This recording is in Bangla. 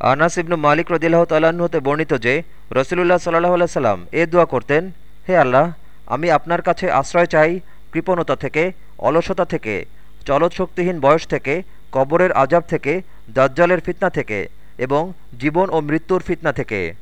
আনাস ইবনু মালিক রদিল্লাহ তাল্লাহ্ন হতে বর্ণিত যে, রসুলুল্লাহ সাল্লাহ আল্লাহ সাল্লাম এ দোয়া করতেন, হে আল্লাহ, আমি আপনার কাছে আশ্রয় চাই কৃপণতা থেকে, অলসতা থেকে চলৎ শক্তিহীন বয়স থেকে, কবরের আজাব থেকে, দাজ্জালের ফিতনা থেকে এবং জীবন ও মৃত্যুর ফিতনা থেকে।